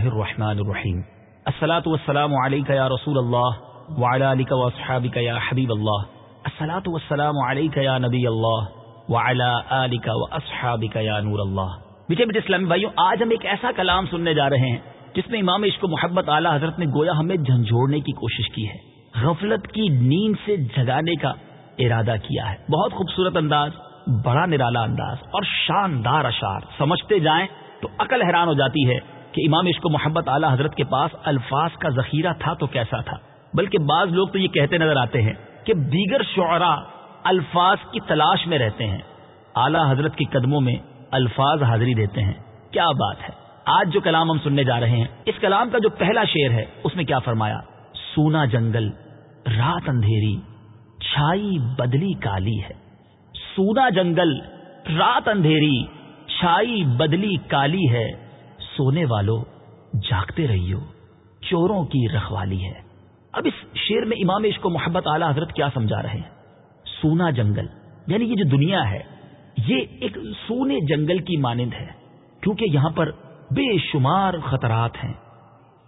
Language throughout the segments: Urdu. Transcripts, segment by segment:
الرحمن الرحیم السلاۃ والسلام علیک یا رسول اللہ وعلا علیک واصحابک یا حبیب اللہ السلاۃ والسلام علیک یا نبی اللہ وعلا آلک واصحابک یا نور اللہ میٹھے میٹھے اسلامی بھائیوں، آج ہم ایک ایسا کلام سننے جا رہے ہیں جس میں امام عشق و محبت اعلیٰ حضرت نے گویا ہمیں جھنجھوڑنے کی کوشش کی ہے، غفلت کی نیند سے جگانے کا ارادہ کیا ہے۔ بہت خوبصورت انداز، بڑا نرالا انداز اور شاندار اشار سمجھتے جائیں تو عقل حیران ہو جاتی ہے کہ امام عشق و محبت اعلیٰ حضرت کے پاس الفاظ کا ذخیرہ تھا تو کیسا تھا؟ بلکہ بعض لوگ تو یہ کہتے نظر آتے ہیں کہ دیگر شعراء الفاظ کی تلاش میں رہتے ہیں۔ اعلی حضرت کے قدموں میں الفاظ حاضری دیتے ہیں۔ کیا بات ہے؟ آج جو کلام ہم سننے جا رہے ہیں، اس کلام کا جو پہلا شعر ہے، اس میں کیا فرمایا؟ سونا جنگل، رات اندھیری، چھائی بدلی کالی ہے۔ سونا جنگل، رات اندھیری، چھائی بدلی کالی ہے۔ سونے والو، جاگتے رہیو، چوروں کی رکھوالی ہے۔ اب اس شیر میں امام عشق و محبت اعلی حضرت کیا سمجھا رہے ہیں؟ سونا جنگل یعنی یہ جو دنیا ہے، یہ ایک سونے جنگل کی مانند ہے، کیونکہ یہاں پر بے شمار خطرات ہیں۔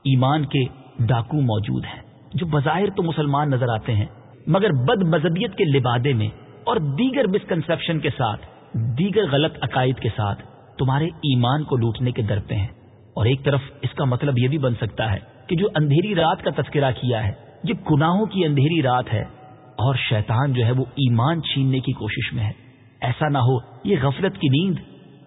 ایمان کے ڈاکو موجود ہیں، جو بظاہر تو مسلمان نظر آتے ہیں، مگر بد مذہبیت کے لبادے میں اور دیگر مسکنسپشن کے ساتھ، دیگر غلط عقائد کے ساتھ تمہارے ایمان کو لوٹنے کے درپے ہیں۔ اور ایک طرف اس کا مطلب یہ بھی بن سکتا ہے کہ جو اندھیری رات کا تذکرہ کیا ہے یہ گناہوں کی اندھیری رات ہے، اور شیطان جو ہے وہ ایمان چھیننے کی کوشش میں ہے۔ ایسا نہ ہو، یہ غفلت کی نیند،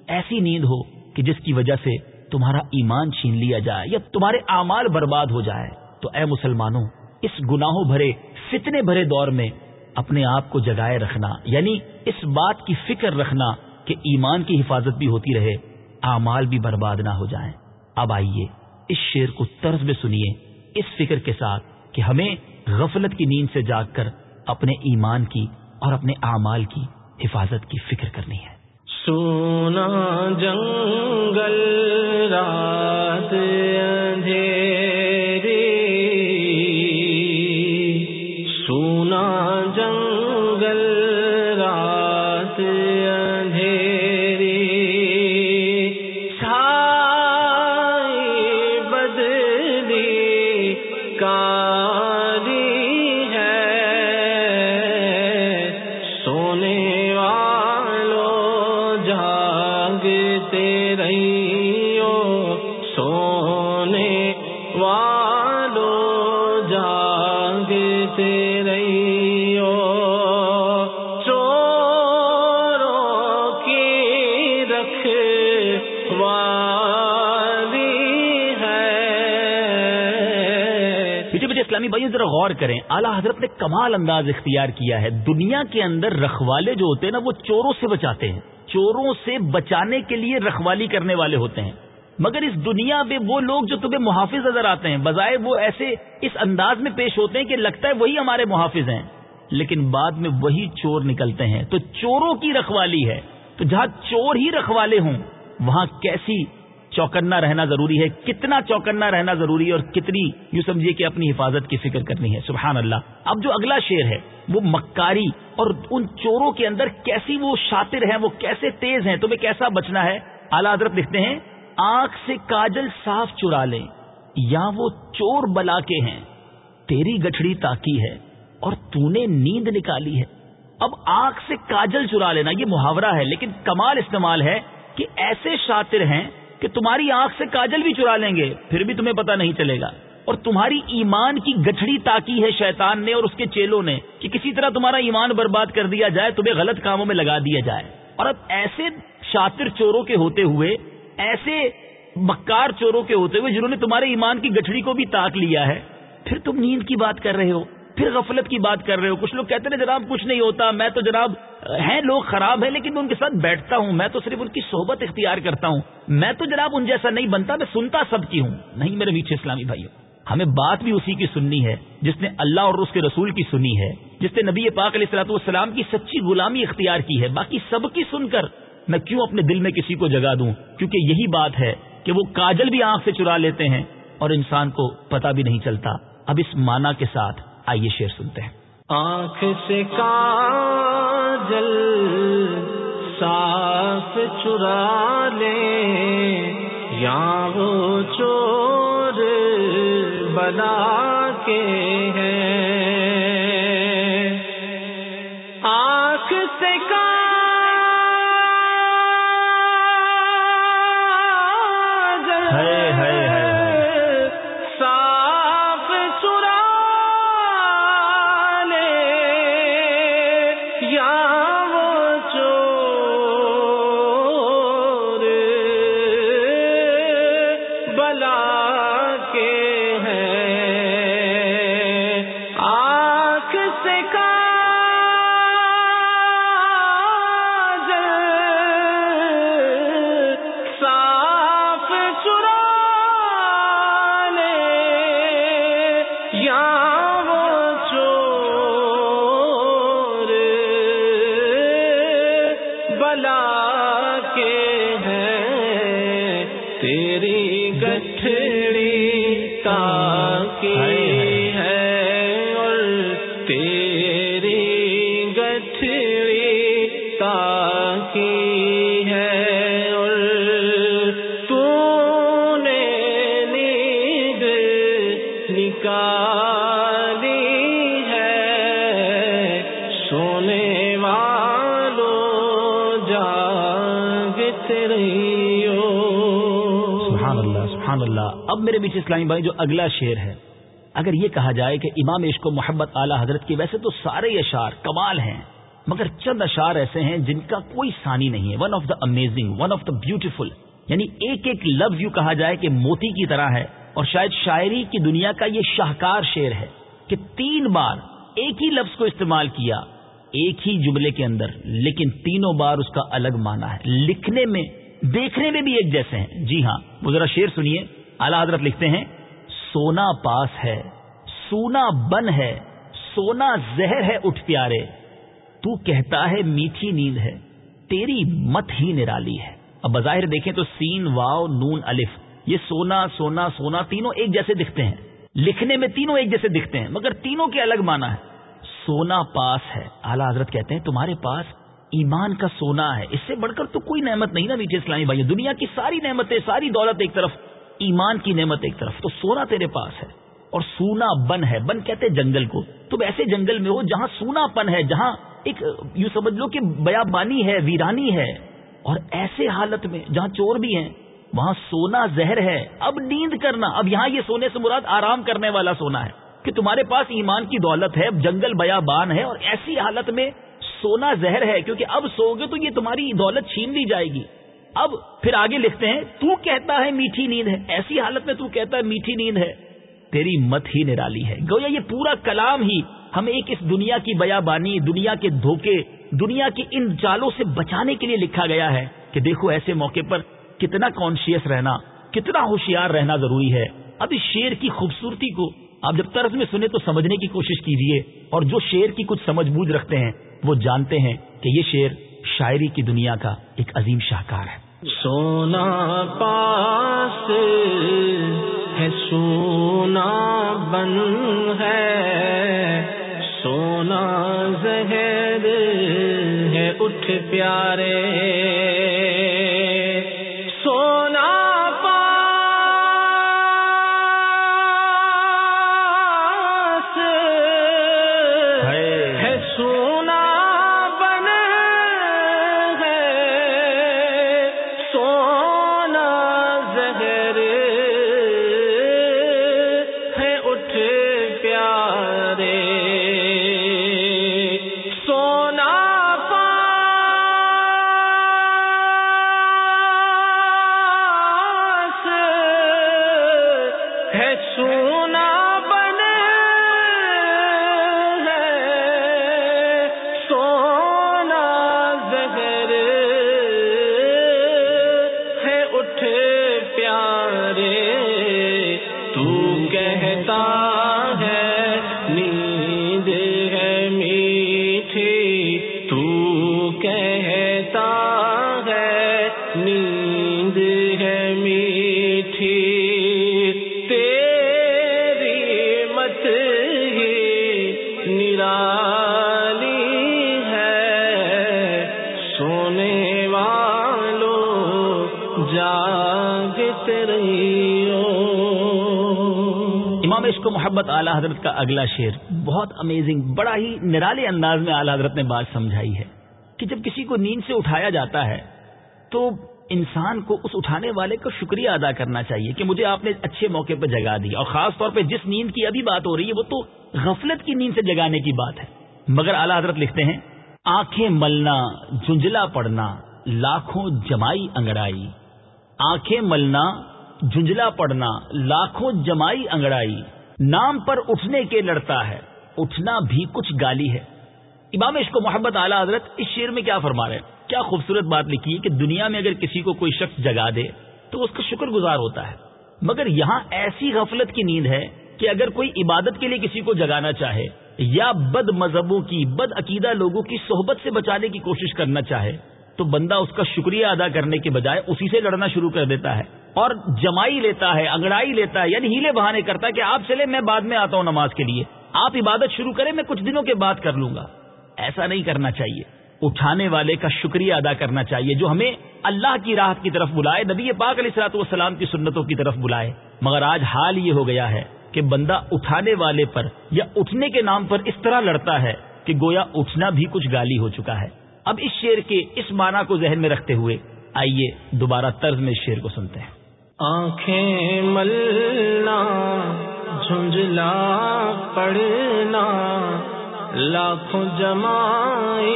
ایسی نیند ہو کہ جس کی وجہ سے تمہارا ایمان چھین لیا جائے یا تمہارے اعمال برباد ہو جائے۔ تو اے مسلمانوں، اس گناہوں بھرے، فتنے بھرے دور میں اپنے آپ کو جگائے رکھنا یعنی اس بات کی فکر رکھنا کہ ایمان کی حفاظت بھی ہوتی رہے، اعمال بھی برباد نہ ہو جائیں۔ اب آئیے اس شیر کو طرز میں سنیے، اس فکر کے ساتھ کہ ہمیں غفلت کی نیند سے جاگ کر اپنے ایمان کی اور اپنے اعمال کی حفاظت کی فکر کرنی ہے۔ سونا جنگل، رات اسلامی بھائی ذرا غور کریں۔ اعلیٰ حضرت نے کمال انداز اختیار کیا ہے۔ دنیا کے اندر رکھوالے جو ہوتے ہیں نا، وہ چوروں سے بچاتے ہیں۔ چوروں سے بچانے کے لیے رکھوالی کرنے والے ہوتے ہیں۔ مگر اس دنیا میں وہ لوگ جو تمہیں محافظ نظر آتے ہیں، بظاہر وہ ایسے اس انداز میں پیش ہوتے ہیں کہ لگتا ہے وہی ہمارے محافظ ہیں۔ لیکن بعد میں وہی چور نکلتے ہیں۔ تو چوروں کی رکھوالی ہے۔ تو جہاں چور ہی رکھوالے ہوں، وہاں کیسی چوکنا رہنا ضروری ہے۔ کتنا چوکنا رہنا ضروری ہے اور کتنی یوں سمجھیے کہ اپنی حفاظت کی فکر کرنی ہے۔ سبحان اللہ۔ اب جو اگلا شعر ہے، وہ مکاری اور ان چوروں کے اندر کیسی وہ شاطر ہیں، وہ کیسے تیز ہیں، تمہیں کیسا بچنا ہے؟ اعلی حضرت لکھتے ہیں، آنکھ سے کاجل صاف چرا لیں، یا وہ چور بلا کے ہیں، تیری گٹھڑی تاکی ہے اور تو نے نیند نکالی ہے۔ اب آنکھ سے کاجل چرا لینا، یہ محاورہ ہے، لیکن کمال استعمال ہے کہ ایسے شاطر ہیں کہ تمہاری آنکھ سے کاجل بھی چرا لیں گے، پھر بھی تمہیں پتا نہیں چلے گا۔ اور تمہاری ایمان کی گٹھڑی تاکی ہے شیطان نے اور اس کے چیلوں نے کہ کسی طرح تمہارا ایمان برباد کر دیا جائے، تمہیں غلط کاموں میں لگا دیا جائے۔ اور اب ایسے شاطر چوروں کے ہوتے ہوئے، ایسے مکار چوروں کے ہوتے ہوئے جنہوں نے تمہارے ایمان کی گٹھڑی کو بھی تاک لیا ہے، پھر تم نیند کی بات کر رہے ہو، پھر غفلت کی بات کر رہے ہو۔ کچھ لوگ کہتے ہیں جناب کچھ نہیں ہوتا، میں تو جناب ہیں لوگ خراب ہیں لیکن میں ان کے ساتھ بیٹھتا ہوں، میں تو صرف ان کی صحبت اختیار کرتا ہوں۔ میں تو جناب ان جیسا نہیں بنتا، میں سنتا سب کی ہوں۔ نہیں میرے میٹھے اسلامی بھائیوں ہمیں بات بھی اسی کی سننی ہے جس نے اللہ اور اس کے رسول کی سنی ہے، جس نے نبی پاک علیہ السلاط والسلام کی سچی غلامی اختیار کی ہے۔ باقی سب کی سن کر میں کیوں اپنے دل میں کسی کو جگا دوں؟ کیونکہ یہی بات ہے کہ وہ کاجل بھی آنکھ سے چرا لیتے ہیں اور انسان کو پتا بھی نہیں چلتا۔ اب اس مانا کے ساتھ آئیے شیر سنتے ہیں۔ آنکھ سے کاجل صاف چرا لے یا وہ چور بلا کے ہیں سبحان اللہ. اب میرے بیچ اسلامی بھائی جو اگلا شعر ہے. اگر یہ کہا جائے کہ امام عشق و محبت اعلی حضرت کی ویسے تو سارے اشعار کمال ہیں، مگر چند اشعار ایسے ہیں جن کا کوئی ثانی نہیں ہے. One of the amazing one of the beautiful یعنی ایک ایک لفظ یوں کہا جائے کہ موتی کی طرح ہے، اور شاید شاعری کی دنیا کا یہ شاہکار شعر ہے کہ تین بار ایک ہی لفظ کو استعمال کیا، ایک ہی جملے کے اندر، لیکن تینوں بار اس کا الگ معنی ہے. لکھنے میں دیکھنے میں بھی ایک جیسے ہیں۔ جی ہاں وہ ذرا شعر سنیے۔ اعلی حضرت لکھتے ہیں، سونا پاس ہے، سونا بن ہے، سونا زہر ہے اٹھ پیارے۔ تو کہتا ہے، میٹھی نیند ہے، تیری مت ہی نرالی ہے۔ اب بظاہر دیکھیں تو سین، واو، نون، الف، یہ سونا سونا سونا تینوں ایک جیسے دکھتے ہیں۔ لکھنے میں تینوں ایک جیسے دکھتے ہیں، مگر تینوں کے الگ معنی ہے۔ سونا پاس ہے۔ اعلی حضرت کہتے ہیں، تمہارے پاس ایمان کا سونا ہے۔ اس سے بڑھ کر تو کوئی نعمت نہیں نا میٹھے اسلامی بھائی دنیا کی ساری نعمتیں، ساری دولت ایک طرف، ایمان کی نعمت ایک طرف۔ تو سونا تیرے پاس ہے اور سونا بن ہے۔ بن کہتے جنگل کو۔ تم ایسے جنگل میں ہو جہاں سونا پن ہے، جہاں ایک، یوں سمجھ لو کہ بیابانی ہے، ویرانی ہے۔ اور ایسے حالت میں جہاں چور بھی ہیں، وہاں سونا زہر ہے۔ اب نیند کرنا، اب یہاں یہ سونے سے مراد آرام کرنے والا سونا ہے کہ تمہارے پاس ایمان کی دولت ہے، جنگل بیابان ہے اور ایسی حالت میں سونا زہر ہے، کیونکہ اب سو گے تو یہ تمہاری دولت چھین لی جائے گی۔ اب پھر آگے لکھتے ہیں، تو کہتا ہے میٹھی نیند ہے، ایسی حالت میں تو کہتا ہے میٹھی نیند ہے۔ تیری مت ہی نرالی ہے۔ گویا یہ پورا کلام ہی ہمیں ایک اس دنیا کی بیابانی، دنیا کے دھوکے، دنیا کی ان جالوں سے بچانے کے لیے لکھا گیا ہے کہ دیکھو ایسے موقع پر کتنا کانشیس رہنا، کتنا ہوشیار رہنا ضروری ہے۔ اب اس شیر کی خوبصورتی کو آپ جب طرز میں سنیں تو سمجھنے کی کوشش کیجیے اور جو شیر کی کچھ سمجھ بوجھ رکھتے ہیں، وہ جانتے ہیں کہ یہ شیر شاعری کی دنیا کا ایک عظیم شاہکار ہے۔ سونا پاس ہے، سونا بن ہے۔ سونا زہر ہے، اٹھ پیارے۔ میٹھی تیری مت ہی نرالی ہے۔ سونے والو جاگت رہیو۔ امام عشق و محبت اعلیٰ حضرت کا اگلا شعر بہت امیزنگ بڑا ہی نرالے انداز میں اعلیٰ حضرت نے بات سمجھائی ہے کہ جب کسی کو نیند سے اٹھایا جاتا ہے تو انسان کو اس اٹھانے والے کا شکریہ ادا کرنا چاہیے کہ مجھے آپ نے اچھے موقع پہ جگا دی۔ اور خاص طور پہ جس نیند کی ابھی بات ہو رہی ہے، وہ تو غفلت کی نیند سے جگانے کی بات ہے۔ مگر اعلیٰ حضرت لکھتے ہیں، آنکھیں ملنا جنجلا پڑنا، لاکھوں جمائی انگڑائی۔ آنکھیں ملنا جنجلا پڑنا، لاکھوں جمائی انگڑائی۔ نام پر اٹھنے کے لڑتا ہے، اٹھنا بھی کچھ گالی ہے۔ امام عشق و محبت اعلیٰ حضرت اس شعر میں کیا فرما رہے ہیں؟ کیا خوبصورت بات لکھی ہے کہ دنیا میں اگر کسی کو کوئی شخص جگا دے تو اس کا شکر گزار ہوتا ہے۔ مگر یہاں ایسی غفلت کی نیند ہے کہ اگر کوئی عبادت کے لیے کسی کو جگانا چاہے یا بد مذہبوں کی، بد عقیدہ لوگوں کی صحبت سے بچانے کی کوشش کرنا چاہے تو بندہ اس کا شکریہ ادا کرنے کے بجائے اسی سے لڑنا شروع کر دیتا ہے اور جمائی لیتا ہے، انگڑائی لیتا ہے یعنی ہیلے بہانے کرتا ہے کہ آپ چلے، میں بعد میں آتا ہوں نماز کے لیے۔ آپ عبادت شروع کریں، میں کچھ دنوں کے بعد کر لوں گا۔ ایسا نہیں کرنا چاہیے۔ اٹھانے والے کا شکریہ ادا کرنا چاہیے، جو ہمیں اللہ کی راحت کی طرف بلائے، نبی پاک علیہ السلاط والسلام کی سنتوں کی طرف بلائے۔ مگر آج حال یہ ہو گیا ہے کہ بندہ اٹھانے والے پر یا اٹھنے کے نام پر اس طرح لڑتا ہے کہ گویا اٹھنا بھی کچھ گالی ہو چکا ہے۔ اب اس شعر کے اس معنی کو ذہن میں رکھتے ہوئے آئیے دوبارہ طرز میں اس شعر کو سنتے ہیں۔ آنکھیں ملنا جھنجلا پڑنا لاکھوں جمائی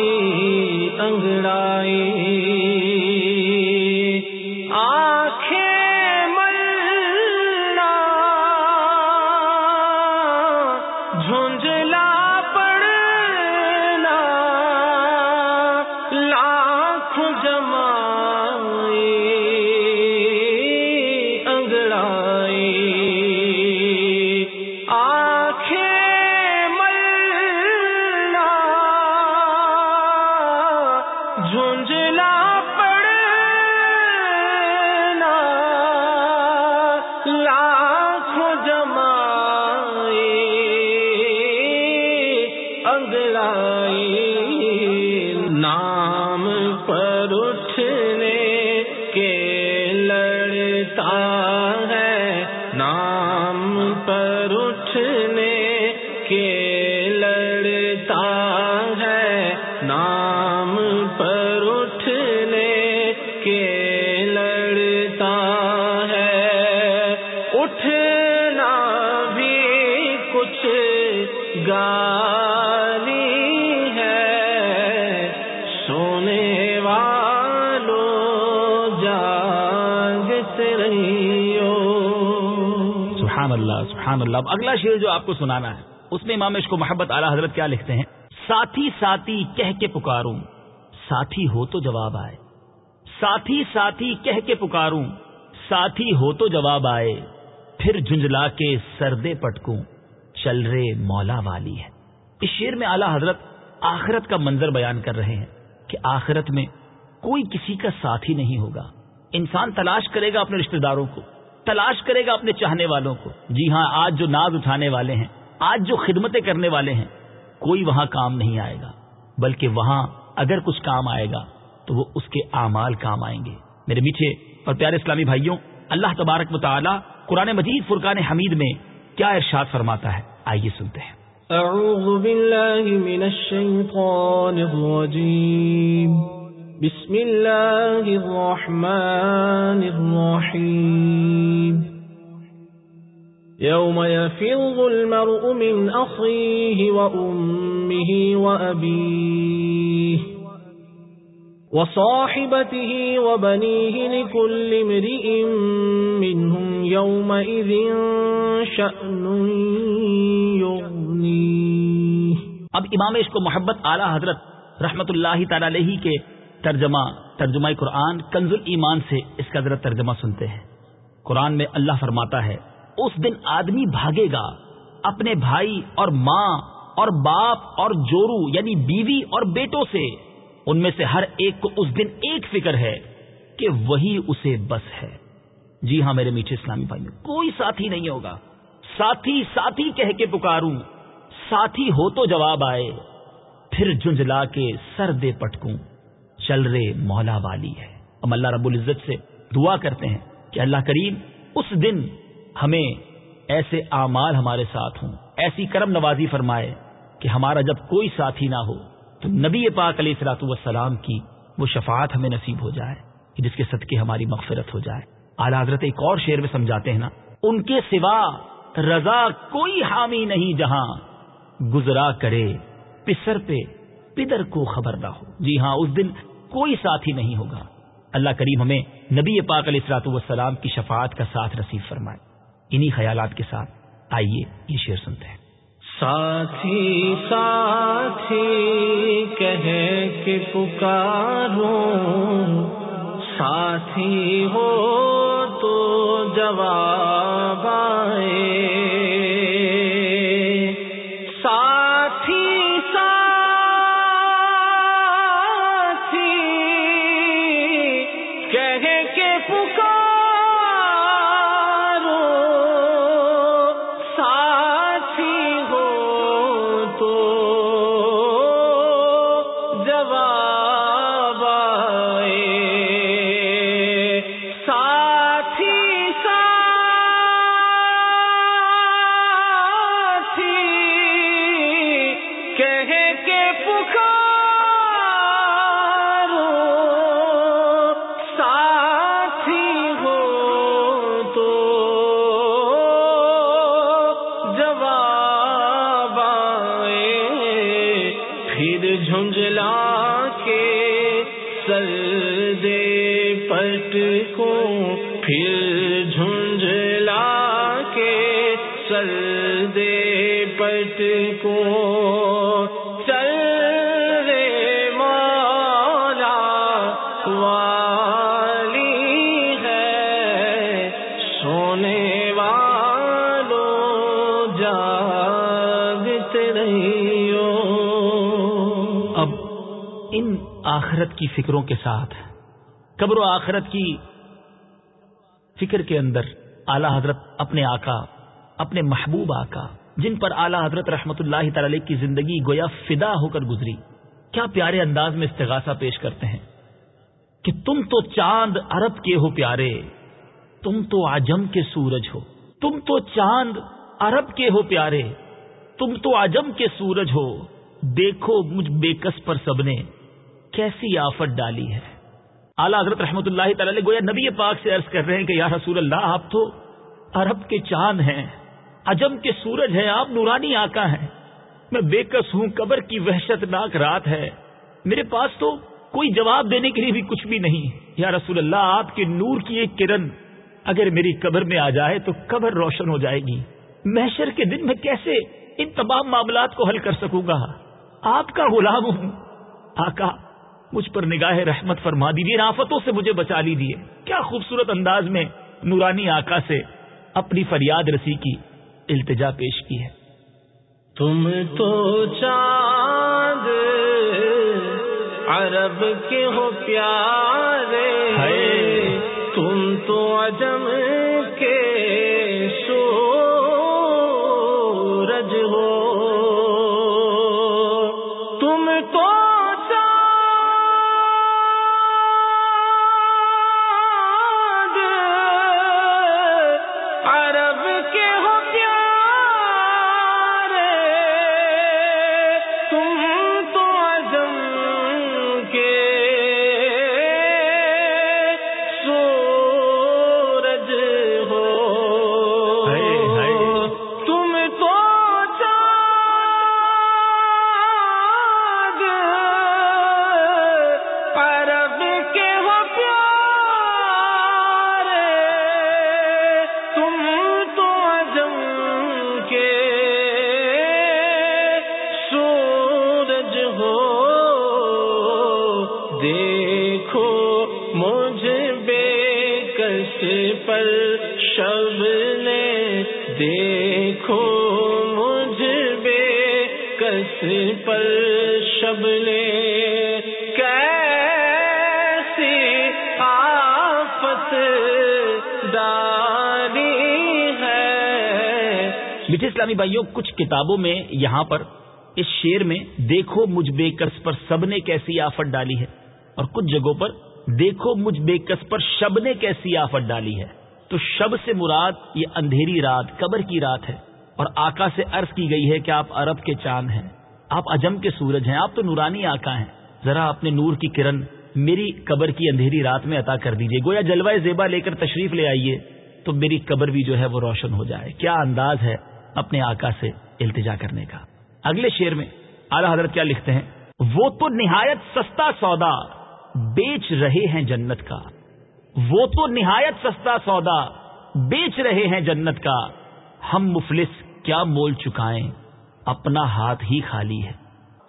انگڑائی نام پر اٹھنے سبحان اللہ اب اگلا شعر جو آپ کو سنانا ہے، اس میں امام عشق و محبت اعلیٰ حضرت کیا لکھتے ہیں؟ ساتھی ساتھی کہہ کے پکاروں، ساتھی ہو تو جواب آئے۔ ساتھی ساتھی کہہ کے پکاروں، ساتھی ہو تو جواب آئے۔ پھر جھنجلا کے سردے پٹکوں، چل رے مولا والی ہے۔ اس شعر میں اعلیٰ حضرت آخرت کا منظر بیان کر رہے ہیں کہ آخرت میں کوئی کسی کا ساتھی نہیں ہوگا۔ انسان تلاش کرے گا اپنے رشتہ داروں کو۔ تلاش کرے گا اپنے چاہنے والوں کو۔ جی ہاں آج جو ناز اٹھانے والے ہیں، آج جو خدمتیں کرنے والے ہیں، کوئی وہاں کام نہیں آئے گا۔ بلکہ وہاں اگر کچھ کام آئے گا، تو وہ اس کے اعمال کام آئیں گے۔ میرے میٹھے اور پیارے اسلامی بھائیوں، اللہ تبارک مطالعہ قرآن مجید فرقان حمید میں کیا ارشاد فرماتا ہے؟ آئیے سنتے ہیں۔ أعوذ بالله من الشيطان الرجيم بسم الله الرحمن الرحيم يوم يفر المرء من أخيه وأمه وأبيه وصاحبته وبنيه لكل امرئ منهم يومئذ شأن يغنيه اب امام عشق و محبت اعلی حضرت رحمت اللہ تعالی علیہ کے ترجمہ ترجمہ قرآن کنز ایمان سے اس کا ذرا ترجمہ سنتے ہیں۔ قرآن میں اللہ فرماتا ہے، اس دن آدمی بھاگے گا، اپنے بھائی اور ماں اور باپ اور جورو یعنی بیوی اور بیٹوں سے۔ ان میں سے ہر ایک کو اس دن ایک فکر ہے کہ وہی اسے بس ہے۔ جی ہاں میرے میٹھے اسلامی بھائی میں کوئی ساتھی نہیں ہوگا۔ ساتھی ساتھی کہہ کے پکاروں، ساتھی ہو تو جواب آئے، پھر جنجلا کے سر دے پٹکوں۔ چل رے مولا والی ہے۔ ہم اللہ رب العزت سے دعا کرتے ہیں کہ اللہ کریم اس دن ہمیں ایسے اعمال ہمارے ساتھ ہوں۔ ایسی کرم نوازی فرمائے کہ ہمارا جب کوئی ساتھی نہ ہو تو نبی پاک علیہ السلاۃ والسلام کی وہ شفاعت ہمیں نصیب ہو جائے کہ جس کے صدقے ہماری مغفرت ہو جائے۔ اعلی حضرت ایک اور شعر میں سمجھاتے ہیں نا، ان کے سوا رضا کوئی حامی نہیں جہاں گزرا کرے، پسر پہ پدر کو خبر نہ ہو۔ جی ہاں اس دن کوئی ساتھی نہیں ہوگا۔ اللہ کریم ہمیں نبی پاک علیہ السلاط والسلام کی شفاعت کا ساتھ نصیب فرمائے۔ انہی خیالات کے ساتھ آئیے یہ شعر سنتے ہیں۔ ساتھی ساتھی، کہہ کے پکاروں۔ ساتھی ہو تو جواب آئے۔ پردے پٹ کو چل رے مالا والی ہے سونے والوں جاگت نہیں اب ان آخرت کی فکروں کے ساتھ، قبر و آخرت کی فکر کے اندر اعلی حضرت اپنے آقا اپنے محبوب آقا جن پر اعلی حضرت رحمت اللہ تعالی کی زندگی گویا فدا ہو کر گزری۔ کیا پیارے انداز میں استغاثہ پیش کرتے ہیں؟ کہ تم تو چاند عرب کے ہو پیارے، تم تو آجم کے سورج ہو۔ تم تو چاند عرب کے ہو پیارے، تم تو آجم کے سورج ہو۔ دیکھو مجھ بےکس پر سب نے کیسی آفت ڈالی ہے۔ اعلیٰ حضرت رحمت اللہ تعالی گویا نبی پاک سے عرض کر رہے ہیں کہ یا رسول اللہ، آپ تو عرب کے چاند ہیں۔ عجم کے سورج ہیں، آپ نورانی آقا ہیں۔ میں بے کس ہوں، قبر کی وحشت ناک رات ہے۔ میرے پاس تو کوئی جواب دینے کے لیے بھی کچھ بھی نہیں۔ یا رسول اللہ، آپ کے نور کی ایک کرن اگر میری قبر میں آ جائے تو قبر روشن ہو جائے گی۔ محشر کے دن میں کیسے ان تمام معاملات کو حل کر سکوں گا؟ آپ کا غلام ہوں۔ آقا، مجھ پر نگاہ رحمت فرما دیجیے آفتوں سے مجھے بچا لیجیے کیا خوبصورت انداز میں نورانی آقا سے اپنی فریاد رسی کی۔ التجا پیش کی ہے۔ تم تو چاند عرب کے ہو پیارے تم تو عجم اسلامی بھائیوں، کچھ کتابوں میں یہاں پر اس شیر میں دیکھو مجھ بے کس پر سب نے کیسی آفت ڈالی ہے اور کچھ جگہوں پر دیکھو مجھ بے کس پر شب نے کیسی آفت ڈالی ہے۔ تو شب سے مراد یہ اندھیری رات، قبر کی رات ہے۔ اور آقا سے عرض کی گئی ہے کہ آپ عرب کے چاند ہیں۔ آپ اجم کے سورج ہیں، آپ تو نورانی آقا ہیں۔ ذرا اپنے نور کی کرن میری قبر کی اندھیری رات میں عطا کر دیجیے۔ گویا جلوائے زیبا لے کر تشریف لے آئیے تو میری قبر بھی جو ہے وہ روشن ہو جائے۔ کیا انداز ہے اپنے آقا سے التجا کرنے کا۔ اگلے شیر میں اعلی حضرت کیا لکھتے ہیں؟ وہ تو نہایت سستا سودا۔ بیچ رہے ہیں جنت کا۔ وہ تو نہایت سستا سودا بیچ رہے ہیں جنت کا۔ ہم مفلس کیا مول چکائیں۔ اپنا ہاتھ ہی خالی ہے۔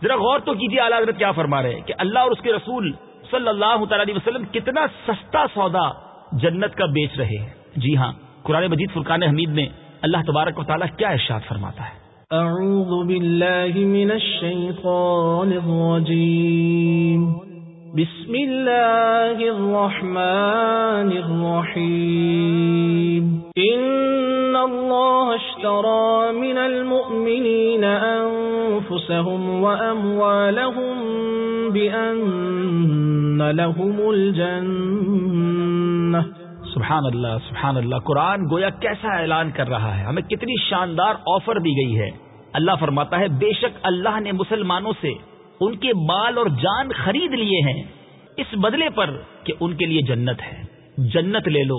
ذرا غور تو کیجیے اعلی حضرت کیا فرما رہے کہ اللہ اور اس کے رسول صلی اللہ تعالی علیہ وسلم کتنا سستا سودا جنت کا بیچ رہے ہیں۔ جی ہاں قرآن مجید فرقان حمید میں اللہ تبارک و تعالیٰ کیا ارشاد فرماتا ہے۔ اعوذ باللہ من الشیطان الرجیم۔ بسم اللہ الرحمن الرحیم ان اللہ اشترى من المؤمنین انفسهم واموالهم بان لهم الجنہ سبحان اللہ سبحان اللہ قرآن گویا کیسا اعلان کر رہا ہے؟ ہمیں کتنی شاندار آفر دی گئی ہے۔ اللہ فرماتا ہے، بے شک اللہ نے مسلمانوں سے ان کے مال اور جان خرید لیے ہیں، اس بدلے پر کہ ان کے لیے جنت ہے۔ جنت لے لو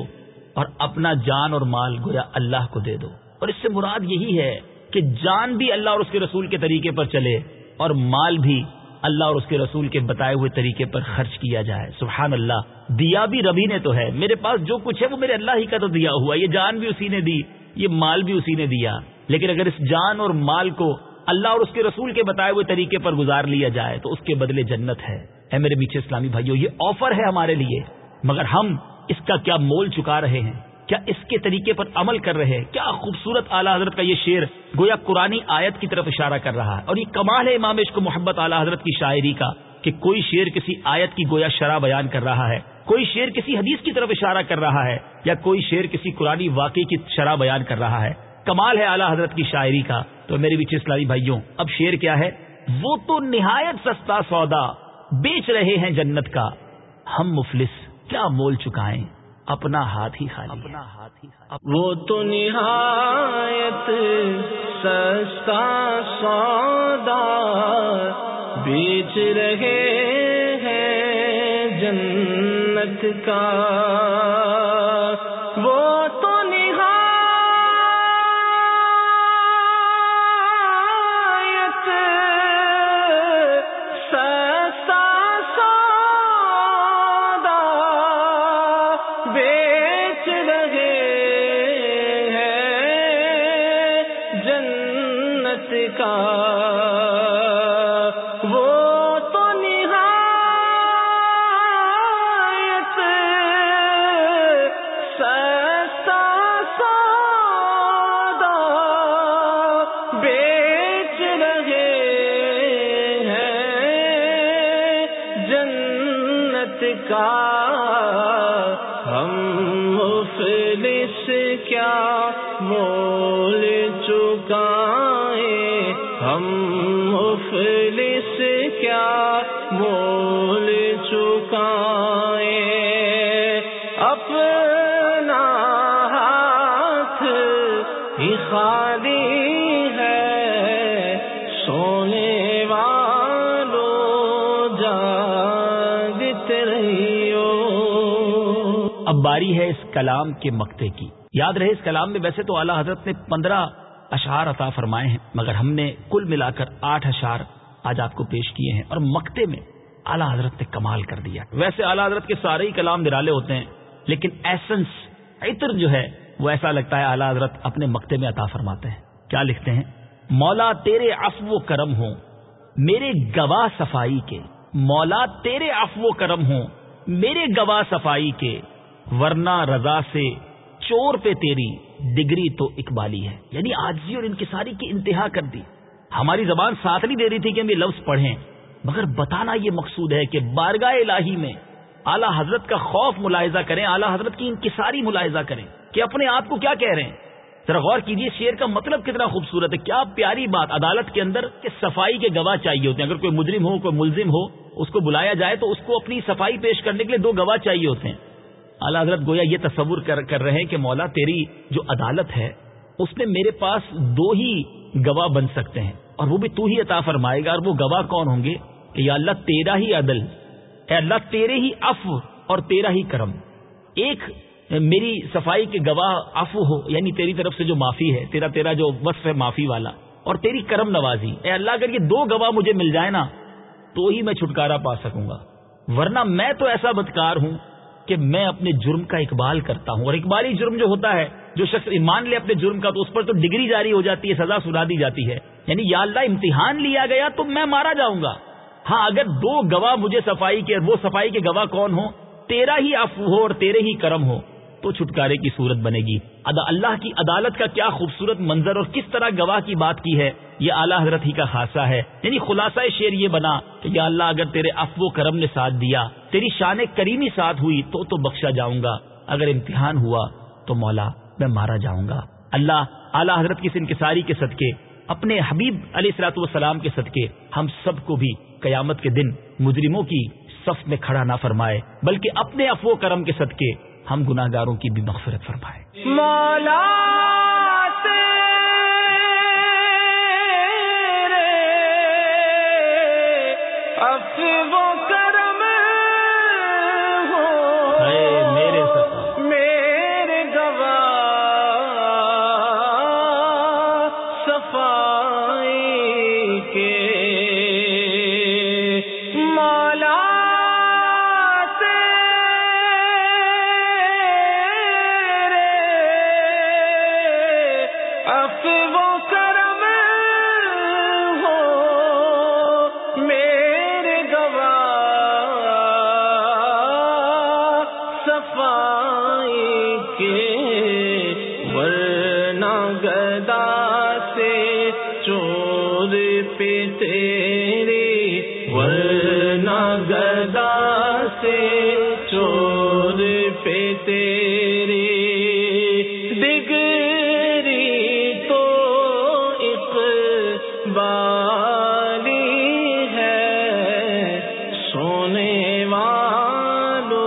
اور اپنا جان اور مال گویا اللہ کو دے دو۔ اور اس سے مراد یہی ہے کہ جان بھی اللہ اور اس کے رسول کے طریقے پر چلے اور مال بھی اللہ اور اس کے رسول کے بتائے ہوئے طریقے پر خرچ کیا جائے۔ سبحان اللہ، دیا بھی ربی نے تو ہے۔ میرے پاس جو کچھ ہے وہ میرے اللہ ہی کا تو دیا ہوا یہ جان بھی اسی نے دی، یہ مال بھی اسی نے دیا۔ لیکن اگر اس جان اور مال کو اللہ اور اس کے رسول کے بتائے ہوئے طریقے پر گزار لیا جائے تو اس کے بدلے جنت ہے۔ اے میرے میٹھے اسلامی بھائیوں یہ آفر ہے ہمارے لیے۔ مگر ہم اس کا کیا مول چکا رہے ہیں؟ کیا اس کے طریقے پر عمل کر رہے ہیں؟ کیا خوبصورت اعلیٰ حضرت کا یہ شعر گویا قرآن آیت کی طرف اشارہ کر رہا ہے؟ اور یہ کمال ہے امام کو محبت اعلیٰ حضرت کی شاعری کا کہ کوئی شعر کسی آیت کی گویا شرح بیان کر رہا ہے، کوئی شعر کسی حدیث کی طرف اشارہ کر رہا ہے، یا کوئی شعر کسی قرآن واقعی کی شرح بیان کر رہا ہے۔ کمال ہے اعلیٰ حضرت کی شاعری کا۔ تو میرے بیچ اسلامی بھائیوں، اب شعر کیا ہے؟ وہ تو نہایت سستا سودا بیچ رہے ہیں جنت کا۔ ہم مفلس، کیا مول چکائیں؟ اپنا ہاتھ ہی خالی اپنا ہاتھ ہی خالی۔ وہ تو نہایت سستا سودا بیچ رہے ہیں جنت کا۔ کا باری ہے اس کلام کے مکتے کی۔ یاد رہے اس کلام میں ویسے تو اعلیٰ حضرت نے پندرہ اشعار عطا فرمائے ہیں، مگر ہم نے کل ملا کر آٹھ اشعار آج آپ کو پیش کیے ہیں اور مکتے میں اعلیٰ حضرت نے کمال کر دیا۔ ویسے اعلیٰ حضرت کے سارے ہی کلام نرالے ہوتے ہیں، لیکن ایسنس، عطر جو ہے، وہ ایسا لگتا ہے اعلیٰ حضرت اپنے مکتے میں عطا فرماتے ہیں۔ کیا لکھتے ہیں؟ مولا تیرے افو و کرم ہوں، میرے گواہ صفائی کے۔ مولا تیرے افو و کرم ہوں، میرے گواہ صفائی کے۔ ورنہ رضا سے چور پہ تیری ڈگری تو اقبالی ہے۔ یعنی آجزی جی اور انکساری کی انتہا کر دی۔ ہماری زبان ساتھ نہیں دے رہی تھی کہ ہم یہ لفظ پڑھیں۔ مگر بتانا یہ مقصود ہے کہ بارگاہ الہی میں اعلیٰ حضرت کا خوف ملاحظہ کریں، اعلیٰ حضرت کی انکساری ملاحظہ کریں کہ اپنے آپ کو کیا کہہ رہے ہیں۔ ذرا غور کیجیے شیر کا مطلب کتنا خوبصورت ہے۔ کیا پیاری بات، عدالت کے اندر کہ صفائی کے گواہ چاہیے ہوتے ہیں۔ اگر کوئی مجرم ہو، کوئی ملزم ہو، اس کو بلایا جائے تو اس کو اپنی صفائی پیش کرنے کے لیے دو گواہ چاہیے ہوتے ہیں۔ اعلیٰ حضرت گویا یہ تصور کر کر رہے ہیں کہ مولا تیری جو عدالت ہے، اس میں میرے پاس دو ہی گواہ بن سکتے ہیں، اور وہ بھی تو ہی عطا فرمائے گا، اور وہ گواہ کون ہوں گے؟ کہ یا اللہ تیرا ہی عدل، اے اللہ تیرے ہی افو اور تیرا ہی کرم۔ ایک میری صفائی کے گواہ افو ہو یعنی تیری طرف سے جو معافی ہے، تیرا تیرا جو وصف ہے معافی والا، اور تیری کرم نوازی۔ اے اللہ، اگر یہ دو گواہ مجھے مل جائے نا، تو ہی میں چھٹکارا پا سکوں گا۔ ورنہ میں تو ایسا بدکار ہوں کہ میں اپنے جرم کا اقبال کرتا ہوں۔ اور اقبالی جرم جو ہوتا ہے، جو شخص ایمان لے اپنے جرم کا، تو اس پر تو ڈگری جاری ہو جاتی ہے، سزا سنا دی جاتی ہے۔ یعنی یا اللہ امتحان لیا گیا تو میں مارا جاؤں گا۔ ہاں اگر دو گواہ مجھے صفائی کے وہ صفائی کے گواہ کون ہو تیرا ہی افو ہو اور تیرے ہی کرم ہو، تو چھٹکارے کی صورت بنے گی۔ ادا اللہ کی عدالت کا کیا خوبصورت منظر اور کس طرح گواہ کی بات کی ہے، یہ اعلیٰ حضرت ہی کا خاصہ ہے۔ یعنی خلاصہ شعر یہ بنا کہ یا اللہ، اگر تیرے افو کرم نے ساتھ دیا تیری شان کریمی ساتھ ہوئی تو تو بخشا جاؤں گا۔ اگر امتحان ہوا تو مولا میں مارا جاؤں گا۔ اللہ اعلیٰ حضرت کی انکساری کے صدقے، اپنے حبیب علیہ السلاۃ والسلام کے صدقے ہم سب کو بھی قیامت کے دن مجرموں کی صف میں کھڑا نہ فرمائے، بلکہ اپنے افو کرم کے صدقے ہم گناہ گاروں کی بھی مغفرت فرمائے۔ مولا سونے والو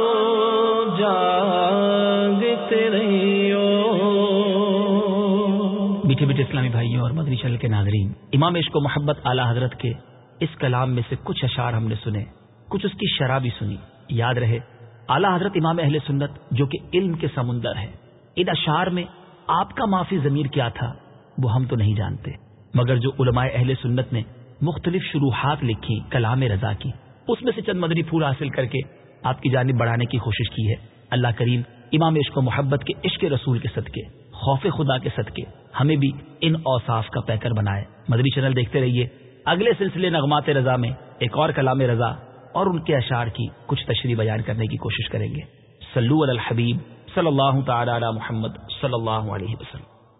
جاگت رہیو۔ میٹھے میٹھے اسلامی بھائیوں اور مدنی چل کے ناظرین، امام عشق و محبت اعلیٰ حضرت کے اس کلام میں سے کچھ اشعار ہم نے سنے، کچھ اس کی شرح بھی سنی۔ یاد رہے، اعلیٰ حضرت امام اہل سنت جو کہ علم کے سمندر ہے ان اشعار میں آپ کا معافی ضمیر کیا تھا، وہ ہم تو نہیں جانتے۔ مگر جو علماء اہل سنت نے مختلف شروحات لکھی کلام رضا کی اس میں سے چند مدنی پھول حاصل کر کے آپ کی جانب بڑھانے کی کوشش کی ہے۔ اللہ کریم امام عشق و محبت کے عشق رسول کے صدقے، خوف خدا کے صدقے، ہمیں بھی ان اوصاف کا پیکر بنائے۔ مدری چینل دیکھتے رہیے۔ اگلے سلسلے نغمات رضا میں ایک اور کلام رضا اور ان کے اشعار کی کچھ تشریح بیان کرنے کی کوشش کریں گے۔ سلو الحبیب صلی اللہ تعالی علی محمد صلی اللہ علیہ وسلم۔